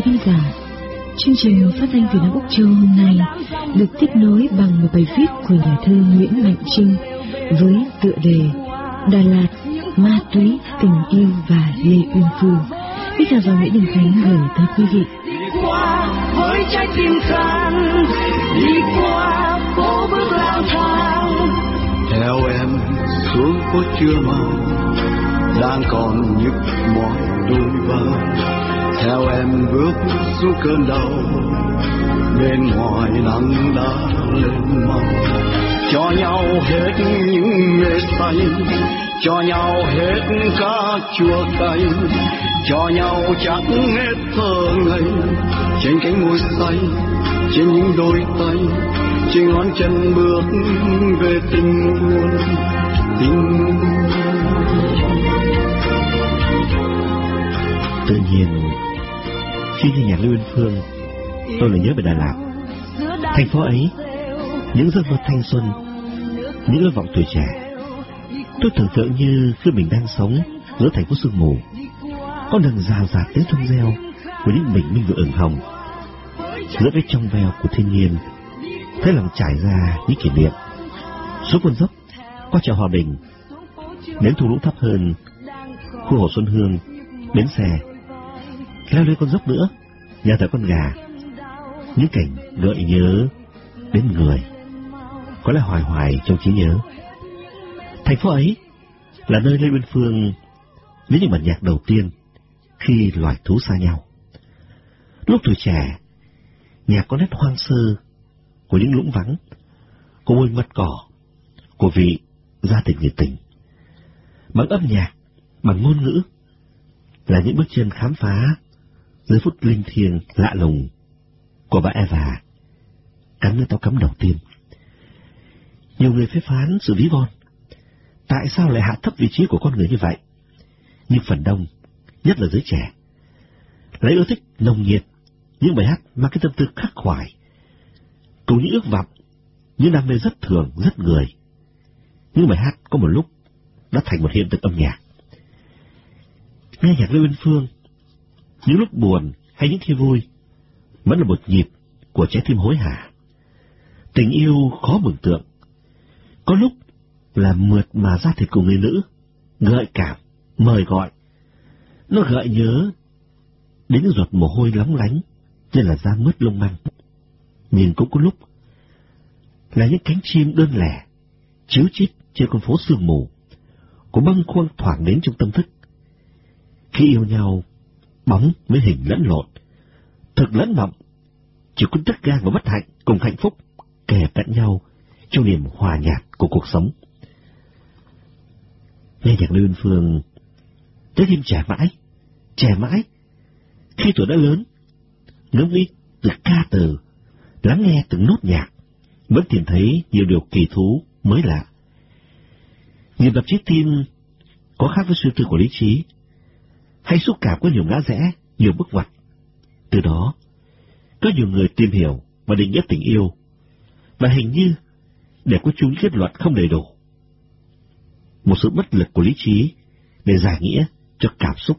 quý thính giả chương trình phát thanh từ Nam Úc Châu hôm nay được tiếp nối bằng một bài viết của nhà thơ Nguyễn Mạnh Trưng với tựa đề Đà Lạt, ma túy, tình yêu và Lê Uyên Phương. Bây giờ vào Nguyễn Đình Khánh gửi tới quý vị. Đi qua với trái tim khan, đi qua phố bước lang thang. Theo em xuống phố chưa màu, đang còn nhức mỏi đôi vai. Theo em bước xuống cơn đau, bên ngoài nắng đã lên màu. Cho nhau hết những mê say. Cho nhau hết cả chua cay. Cho nhau chắc hết thơ ngây. Trên cánh môi say trên những đôi tay. Trên ngón chân bước về tình buồn tình tự nhiên khi nghe nhạc Lưu Yên Phương tôi lại nhớ về Đà Lạt thành phố ấy những giấc mơ thanh xuân, những ước vọng tuổi trẻ. Tôi tưởng tượng như khi mình đang sống giữa thành phố sương mù, có đường rào rạt tiếng thông reo của những bình minh vừa ửng hồng, giữa cái trong veo của thiên nhiên, thấy lòng trải ra những kỷ niệm. Xuống con dốc, qua chợ Hòa Bình, đến thung lũng thấp hơn, khu hồ Xuân Hương, bến xe, leo lên con dốc nữa, nhà thờ con gà, những cảnh gợi nhớ đến người có lẽ hoài hoài trong trí nhớ. Thành phố ấy là nơi Lê Uyên Phương lấy những bản nhạc đầu tiên khi loài thú xa nhau. Lúc tuổi trẻ, nhạc có nét hoang sơ của những lũng vắng, của môi mật cỏ, của vị gia tình nhiệt tình. Bằng âm nhạc, bằng ngôn ngữ, là những bước chân khám phá giây phút linh thiêng lạ lùng của bà Eva cắn nơi tao cắm đầu tiên. Nhiều người phê phán sự ví von. Tại sao lại hạ thấp vị trí của con người như vậy? Nhưng phần đông, nhất là giới trẻ, lấy ưa thích nồng nhiệt, những bài hát mang cái tâm tư khắc khoải, cùng những ước vọng, những đam mê rất thường, rất người. Những bài hát có một lúc đã thành một hiện thực âm nhạc. Nghe nhạc Lưu Uyên Phương, những lúc buồn hay những khi vui, vẫn là một nhịp của trái tim hối hả. Tình yêu khó mường tượng, có lúc là mượt mà ra thịt của người nữ, gợi cảm, mời gọi. Nó gợi nhớ đến những giọt mồ hôi lóng lánh, như là da mướt lông măng. Nhưng cũng có lúc là những cánh chim đơn lẻ, chiếu chít trên con phố sương mù, của băng khoang thoảng đến trong tâm thức. Khi yêu nhau, bóng với hình lẫn lộn, thực lẫn mộng, chỉ có tất gan và bất hạnh cùng hạnh phúc kề cận nhau trong niềm hòa nhạc của cuộc sống. Nghe nhạc Lê Uyên Phương, trái tim trẻ mãi, trẻ mãi. Khi tuổi đã lớn, ngẫm nghĩ từ ca từ, lắng nghe từng nốt nhạc, vẫn tìm thấy nhiều điều kỳ thú mới lạ. Nhiều đập trái tim có khác với suy tư của lý trí, hay xúc cảm có nhiều ngã rẽ, nhiều bước ngoặt. Từ đó, có nhiều người tìm hiểu và định nghĩa tình yêu, và hình như để có chúng kết luận không đầy đủ. Một sự bất lực của lý trí để giải nghĩa cho cảm xúc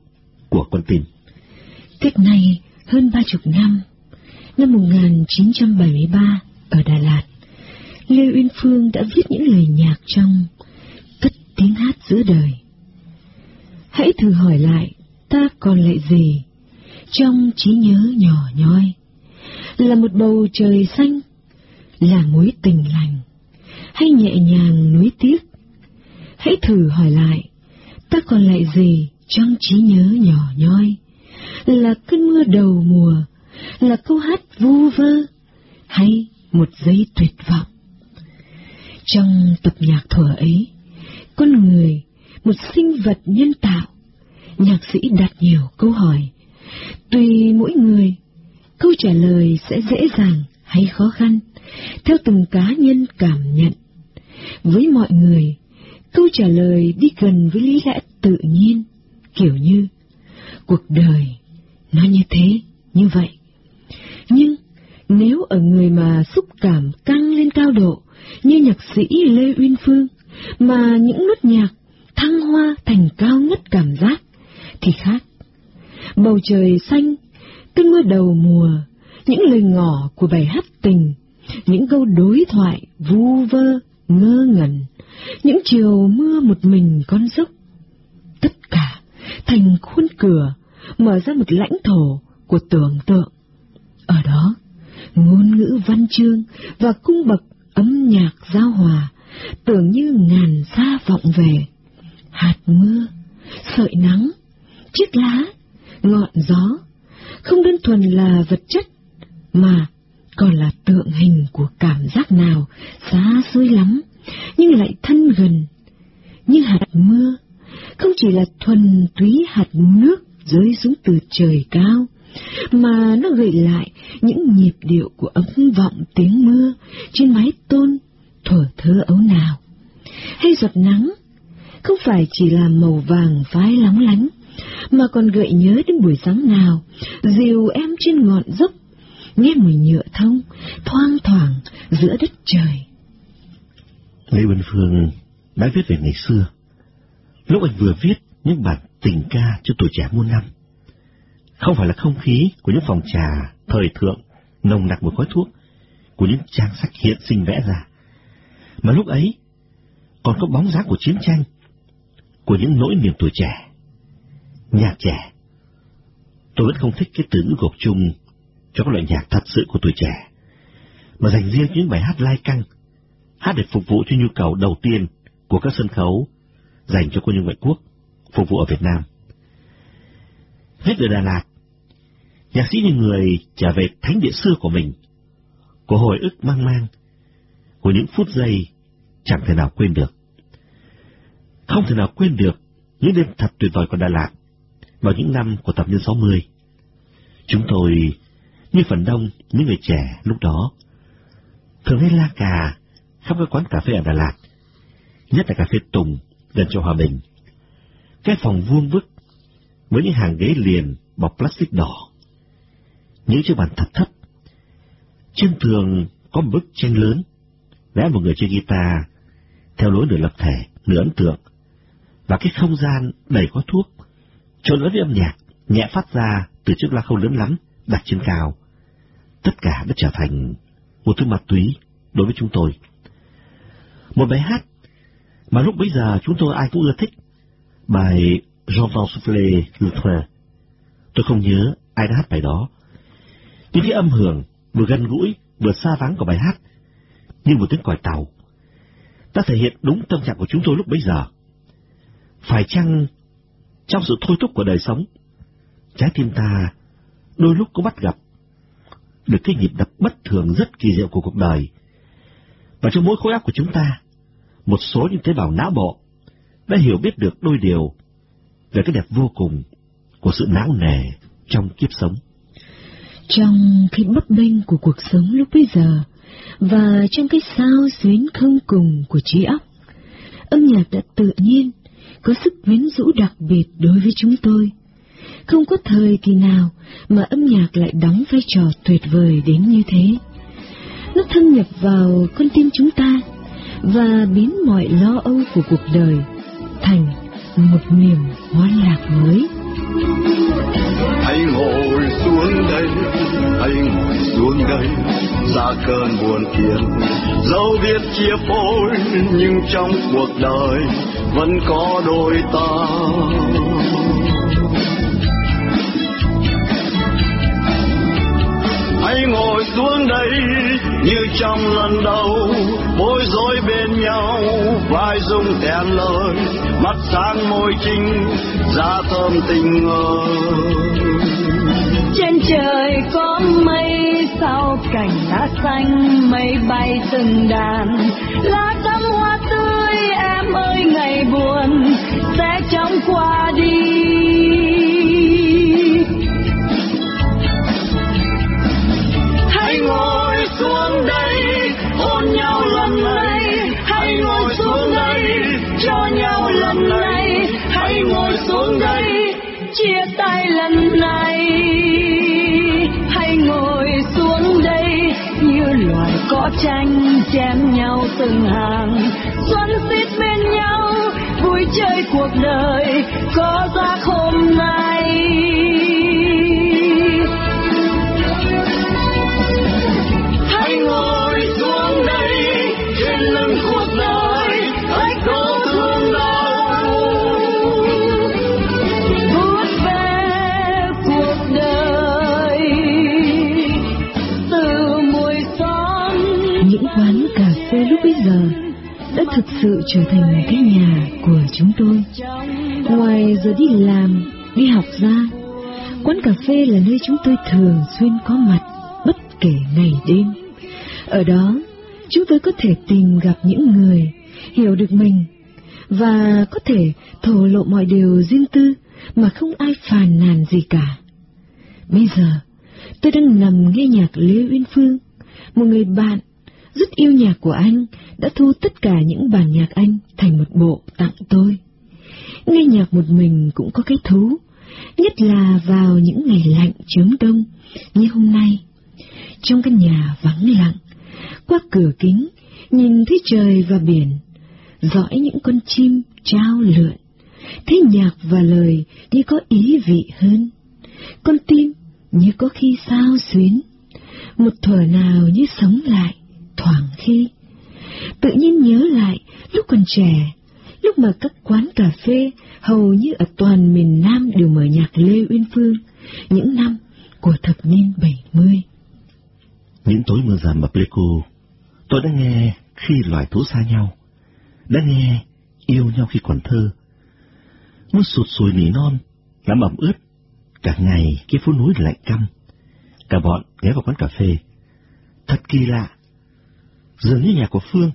của con tim. Cách này hơn ba chục năm, năm 1973 ở Đà Lạt, Lê Uyên Phương đã viết những lời nhạc trong Cất tiếng hát giữa đời. Hãy thử hỏi lại, ta còn lại gì trong trí nhớ nhỏ nhoi, là một bầu trời xanh, là mối tình lành, hay nhẹ nhàng nuối tiếc. Hãy thử hỏi lại, ta còn lại gì trong trí nhớ nhỏ nhoi? Là cơn mưa đầu mùa, là câu hát vu vơ, hay một giây tuyệt vọng? Trong tập nhạc thuở ấy, con người một sinh vật nhân tạo? Nhạc sĩ đặt nhiều câu hỏi. Tùy mỗi người, câu trả lời sẽ dễ dàng hay khó khăn, theo từng cá nhân cảm nhận. Với mọi người, câu trả lời đi gần với lý lẽ tự nhiên, kiểu như cuộc đời nó như thế, như vậy. Nhưng nếu ở người mà xúc cảm căng lên cao độ như nhạc sĩ Lê Uyên Phương, mà những nốt nhạc thăng hoa thành cao ngất cảm giác, thì khác. Bầu trời xanh, cơn mưa đầu mùa, những lời ngỏ của bài hát tình, những câu đối thoại vu vơ, ngơ ngẩn, những chiều mưa một mình con dốc. Tất cả thành khuôn cửa, mở ra một lãnh thổ của tưởng tượng. Ở đó, ngôn ngữ văn chương và cung bậc âm nhạc giao hòa, tưởng như ngàn xa vọng về. Hạt mưa, sợi nắng, chiếc lá, ngọn gió, không đơn thuần là vật chất, mà còn là tượng hình của cảm giác nào xa xôi lắm, nhưng lại thân gần, như hạt mưa, không chỉ là thuần túy hạt nước rơi xuống từ trời cao, mà nó gợi lại những nhịp điệu của ấm vọng tiếng mưa trên mái tôn thuở thơ ấu nào. Hay giọt nắng, không phải chỉ là màu vàng phái lóng lánh, mà còn gợi nhớ đến buổi sáng nào, dìu em trên ngọn dốc, nghe mùi nhựa thông, thoang thoảng giữa đất trời. Lê Bình Phương đã viết về ngày xưa, lúc anh vừa viết những bản tình ca cho tuổi trẻ muôn năm. Không phải là không khí của những phòng trà thời thượng nồng nặc một khói thuốc của những trang sách hiện sinh vẽ ra, mà lúc ấy còn có bóng dáng của chiến tranh, của những nỗi niềm tuổi trẻ nhạc trẻ. Tôi vẫn không thích cái từ ngữ gộp chung cho các loại nhạc thật sự của tuổi trẻ, mà dành riêng những bài hát lai căng, hát để phục vụ cho nhu cầu đầu tiên của các sân khấu dành cho quân nhân ngoại quốc phục vụ ở Việt Nam. Viết về Đà Lạt, nhạc sĩ như người trở về thánh địa xưa của mình, của hồi ức mang mang, của những phút giây chẳng thể nào quên được. Không thể nào quên được những đêm thật tuyệt vời của Đà Lạt, vào những năm của thập niên 60. Chúng tôi, như phần đông những người trẻ lúc đó, thường hay la cà khắp các quán cà phê ở Đà Lạt, nhất là cà phê Tùng gần cho Hòa Bình. Cái phòng vuông vức với những hàng ghế liền bọc plastic đỏ, những chiếc bàn thật thấp. Trên tường có một bức tranh lớn, vẽ một người chơi guitar theo lối nửa lập thể, nửa ấn tượng, và cái không gian đầy có thuốc trộn lẫn với âm nhạc, nhẹ phát ra từ chiếc loa không lớn lắm, đặt trên cao. Tất cả đã trở thành một thứ ma túy đối với chúng tôi. Một bài hát mà lúc bấy giờ chúng tôi ai cũng ưa thích, bài J'entends souffler le. Tôi không nhớ ai đã hát bài đó. Nhưng cái âm hưởng vừa gần gũi, vừa xa vắng của bài hát, như một tiếng còi tàu, đã thể hiện đúng tâm trạng của chúng tôi lúc bấy giờ. Phải chăng trong sự thôi thúc của đời sống, trái tim ta đôi lúc có bắt gặp được cái nhịp đập bất thường rất kỳ diệu của cuộc đời. Và trong mỗi khối óc của chúng ta, một số những tế bào não bộ đã hiểu biết được đôi điều về cái đẹp vô cùng của sự não nề trong kiếp sống. Trong cái bấp bênh của cuộc sống lúc bây giờ, và trong cái sao xuyến không cùng của trí óc, âm nhạc đã tự nhiên có sức quyến rũ đặc biệt đối với chúng tôi. Không có thời kỳ nào mà âm nhạc lại đóng vai trò tuyệt vời đến như thế. Nó thâm nhập vào con tim chúng ta và biến mọi lo âu của cuộc đời thành một niềm hoan lạc mới. Hãy ngồi xuống đây, hãy ngồi xuống đây, xa cơn buồn phiền. Dẫu biết chia phôi, nhưng trong cuộc đời vẫn có đôi ta hãy ngồi xuống đây như trong lần đầu bối rối bên nhau vai dung thẹn lời mắt sáng môi trinh da thơm tình ngờ trên trời có mây, sao cảnh lá xanh mây bay từng đàn. Lá tắm hoa tươi, em ơi, ngày buồn, sẽ chóng qua đi. Hãy ngồi xuống đây, hôn nhau lần này. Hãy ngồi xuống đây, cho nhau lần này. Hãy ngồi xuống đây, chia tay lần này. Loài tranh chém nhau từng hàng. Xoắn xít bên nhau, vui chơi cuộc đời, có ra hôm thực sự trở thành cái nhà của chúng tôi. Ngoài giờ đi làm, đi học ra, quán cà phê là nơi chúng tôi thường xuyên có mặt, bất kể ngày đêm. Ở đó, chúng tôi có thể tìm gặp những người hiểu được mình và có thể thổ lộ mọi điều riêng tư mà không ai phàn nàn gì cả. Bây giờ, tôi đang nằm nghe nhạc Lê Uyên Phương, một người bạn rất yêu nhạc của anh đã thu tất cả những bản nhạc anh thành một bộ tặng tôi. Nghe nhạc một mình cũng có cái thú, nhất là vào những ngày lạnh chớm đông như hôm nay. Trong căn nhà vắng lặng, qua cửa kính nhìn thấy trời và biển, dõi những con chim trao lượn, thấy nhạc và lời như có ý vị hơn. Con tim như có khi sao xuyến, một thuở nào như sống lại, thoảng khi. Tự nhiên nhớ lại lúc còn trẻ, lúc mà các quán cà phê hầu như ở toàn miền Nam đều mở nhạc Lê Uyên Phương, những năm của thập niên 70. Những tối mưa rằm ở Pleiku, tôi đã nghe khi loài thú xa nhau, đã nghe yêu nhau khi còn thơ. Mưa sụt sùi nỉ non, làm ẩm ướt, cả ngày cái phố núi lạnh căm. Cả bọn ghé vào quán cà phê. Thật kỳ lạ, dường như nhà của Phương,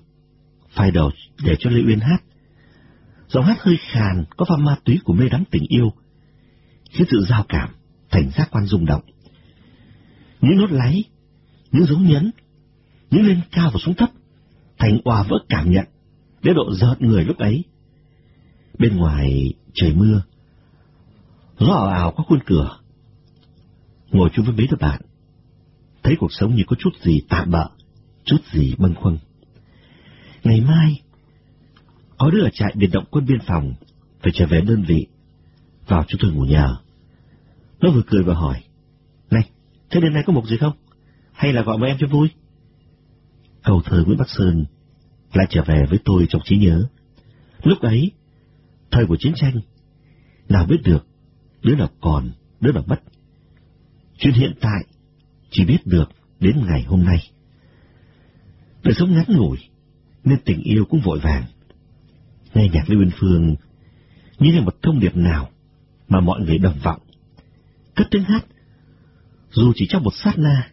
phải đầu để cho Lê Uyên hát. Giọng hát hơi khàn, có pha ma túy của mê đắm tình yêu, khiến sự giao cảm thành giác quan rung động. Những nốt láy, những dấu nhấn, những lên cao và xuống thấp, thành hòa vỡ cảm nhận, đến độ giợt người lúc ấy. Bên ngoài trời mưa, gió ảo ảo qua khuôn cửa. Ngồi chung với mấy đứa bạn, thấy cuộc sống như có chút gì tạm bỡ chút gì bâng khuâng. Ngày mai, có đứa ở trại biệt động quân biên phòng, phải trở về đơn vị, vào chúng tôi ngủ nhờ. Nó vừa cười vừa hỏi, Này, thế đêm nay có mục gì không? Hay là gọi mấy em cho vui? Câu thơ Nguyễn Bắc Sơn lại trở về với tôi trong trí nhớ. Lúc ấy, thời của chiến tranh, nào biết được đứa nào còn, đứa nào mất. Chuyện hiện tại chỉ biết được đến ngày hôm nay. Đời sống ngắn ngủi, nên tình yêu cũng vội vàng. Nghe nhạc Lưu Bình Phương như là một thông điệp nào mà mọi người đồng vọng. Cất tiếng hát, dù chỉ trong một sát na,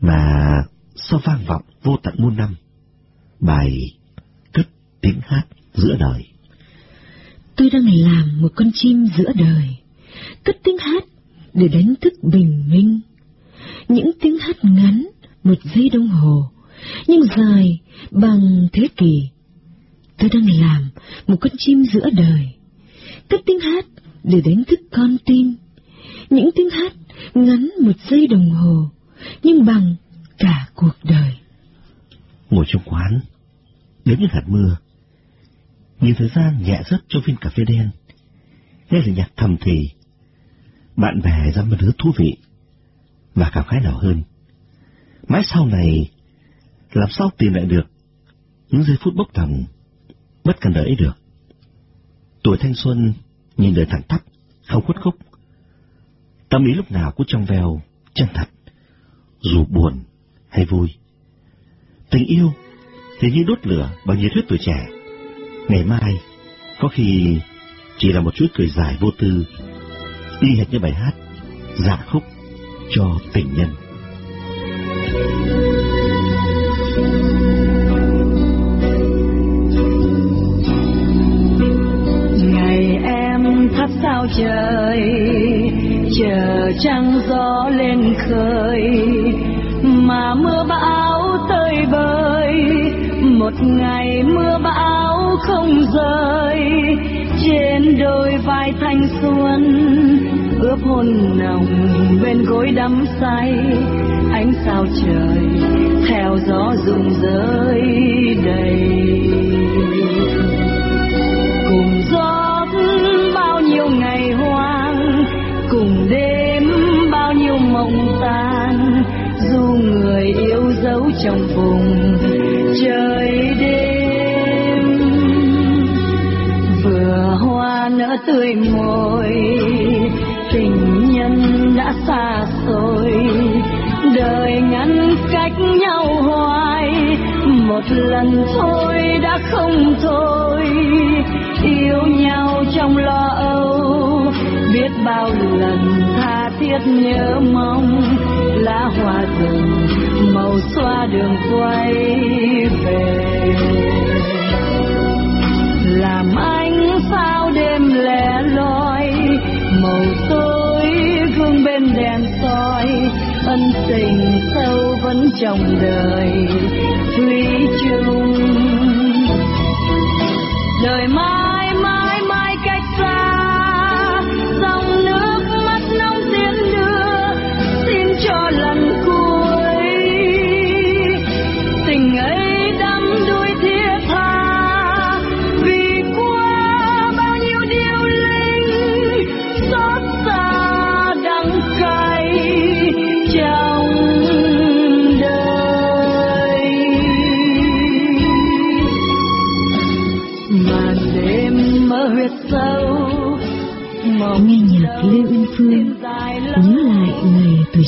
mà sao vang vọng vô tận muôn năm. Bài cất tiếng hát giữa đời. Tôi đang làm một con chim giữa đời, cất tiếng hát để đánh thức bình minh. Những tiếng hát ngắn, một giây đồng hồ, nhưng dài bằng thế kỷ. Tôi đang làm một con chim giữa đời, cất tiếng hát để đánh thức con tim. Những tiếng hát ngắn một giây đồng hồ, nhưng bằng cả cuộc đời. Ngồi trong quán, đến những hạt mưa, nhìn thời gian nhẹ rất trong viên cà phê đen, nghe lời nhạc thầm thì, bạn bè ra một thứ thú vị, và cảm khái nào hơn. Mãi sau này, làm sao tìm lại được những giây phút bốc thầm bất cần đợi được. Tuổi thanh xuân nhìn đời thẳng tắp, không khuất khúc. Tâm ý lúc nào cũng trong veo, chân thật, dù buồn hay vui. Tình yêu thì như đốt lửa bằng nhiệt huyết tuổi trẻ. Ngày mai, có khi chỉ là một chuỗi cười dài vô tư, y hệt như bài hát dạ khúc cho tình nhân. thank you trăng gió lên khơi, mà mưa bão tơi bời. Một ngày mưa bão không rơi, trên đôi vai thanh xuân ướp hôn nồng bên gối đắm say. Ánh sao trời theo gió rụng rơi đầy tươi môi tình nhân đã xa xôi, đời ngăn cách nhau hoài. Một lần thôi đã không thôi. Yêu nhau trong lo âu, biết bao lần tha thiết nhớ mong. Lá hoa rừng màu xoa đường quay về. Làm ai ân tình sâu vẫn trong đời thủy chung đời mãi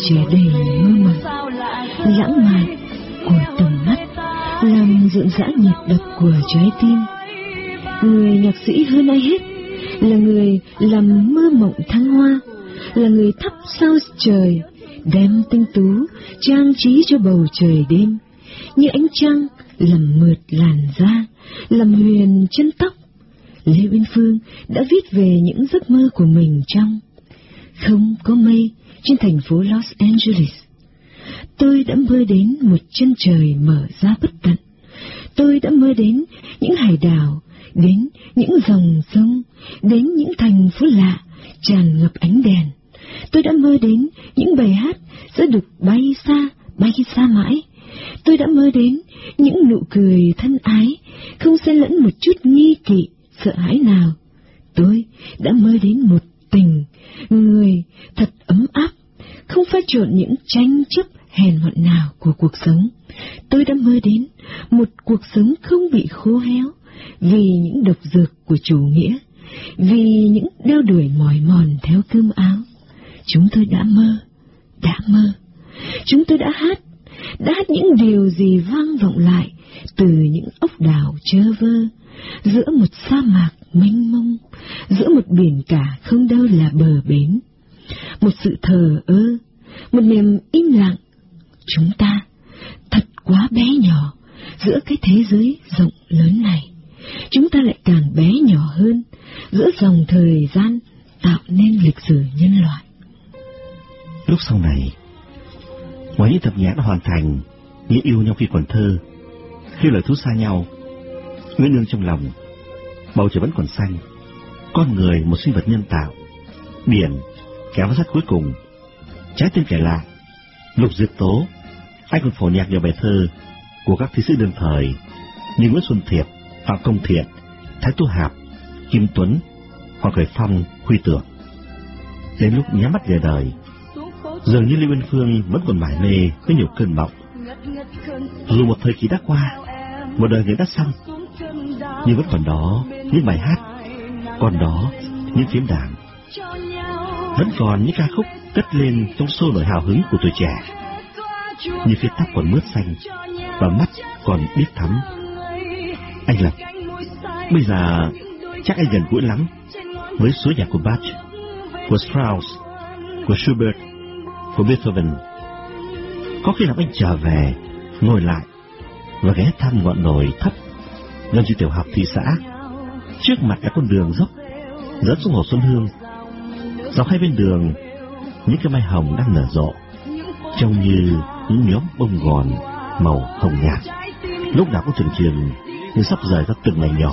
chứa đầy mơ màng, lãng mạn của tầm mắt, làm rộn rã nhịp đập của trái tim. Người nhạc sĩ hơn ai hết là người làm mơ mộng thăng hoa, là người thắp sao trời, đem tinh tú trang trí cho bầu trời đêm. Như ánh trăng làm mượt làn da, làm huyền chân tóc. Lê Uyên Phương đã viết về những giấc mơ của mình trong Không có mây trên thành phố Los Angeles. Tôi đã mơ đến một chân trời mở ra bất tận. Tôi đã mơ đến những hải đảo, đến những dòng sông, đến những thành phố lạ tràn ngập ánh đèn. Tôi đã mơ đến những bài hát sẽ được bay xa, bay xa mãi. Tôi đã mơ đến những nụ cười thân ái, không xen lẫn một chút nghi kỵ, sợ hãi nào. Tôi đã mơ đến một tình, người thật ấm áp, không pha trộn những tranh chấp hèn mọn nào của cuộc sống. Tôi đã mơ đến một cuộc sống không bị khô héo vì những độc dược của chủ nghĩa, vì những đeo đuổi mỏi mòn theo cơm áo. Chúng tôi đã mơ, đã mơ. Chúng tôi đã hát, đã hát những điều gì vang vọng lại từ những ốc đảo chơ vơ, giữa một sa mạc mênh mông, giữa một biển cả không đâu là bờ bến. Một sự thờ ơ, một niềm im lặng. Chúng ta thật quá bé nhỏ giữa cái thế giới rộng lớn này. Chúng ta lại càng bé nhỏ hơn giữa dòng thời gian tạo nên lịch sử nhân loại. Lúc sau này, ngoài những tập nhạc đã hoàn thành, nghĩa yêu nhau khi còn thơ, khi lời thú xa nhau, Nguyễn Nương trong lòng, bầu trời vẫn còn xanh, con người một sinh vật nhân tạo, biển kéo sát cuối cùng, trái tim kẻ lạ, lục diệt tố, anh còn phổ nhạc nhiều bài thơ của các thi sĩ đương thời như Nguyễn Xuân Thiệp, Phạm Công Thiện, Thái Tu Hạp, Kim Tuấn, Hoàng Khởi Phong, Huy Tưởng. Đến lúc nhắm mắt về đời, dường như Lưu Uyên Phương vẫn còn mải mê với nhiều cơn mộng. Dù một thời kỳ đã qua, một đời người đã xong, nhưng vẫn còn đó những bài hát, còn đó những phím đàn, vẫn còn những ca khúc cất lên trong xô nổi hào hứng của tuổi trẻ, như phía tóc còn mướt xanh và mắt còn biết thắm. Anh Lập, bây giờ chắc anh gần gũi lắm với số nhạc của Bach, của Strauss, của Schubert, của Beethoven. Có khi nào anh trở về, ngồi lại và ghé thăm ngọn đồi thấp gần trường tiểu học thị xã. Trước mặt là con đường dốc dẫn xuống hồ Xuân Hương Dọc hai bên đường, những cái mai hồng đang nở rộ, trông như những nhóm bông gòn màu hồng nhạt. Lúc nào cũng chừng chừng như sắp rời ra từng ngày nhỏ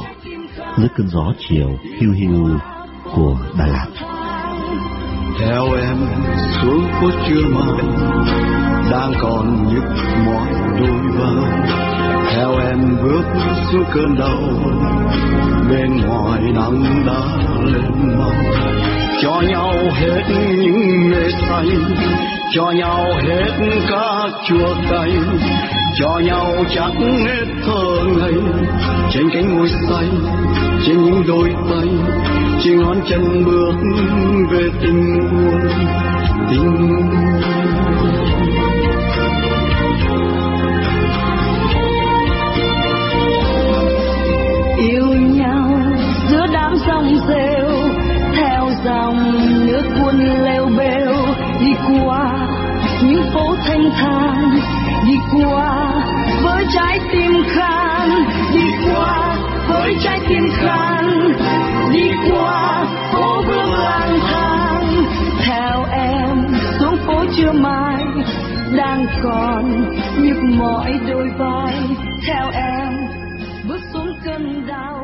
dưới cơn gió chiều hiu hiu của Đà Lạt. Theo em xuống phố chưa mai đang còn nhức mỏi đôi vai. Theo em bước xuống cơn đau, bên ngoài nắng đã lên mau cho nhau hết những mê say, cho nhau hết cả chua cay. Cho nhau chắc hết thơ ngây, trên cánh môi say, trên những đôi tay. Trên ngón chân bước về tình buồn, tình yêu thanh thang đi qua với trái tim khan đi qua với trái tim khan đi qua phố bước lang thang. Theo em, xuống phố chưa mai, đang còn nhức mỏi đôi vai. Theo em, bước xuống cơn đau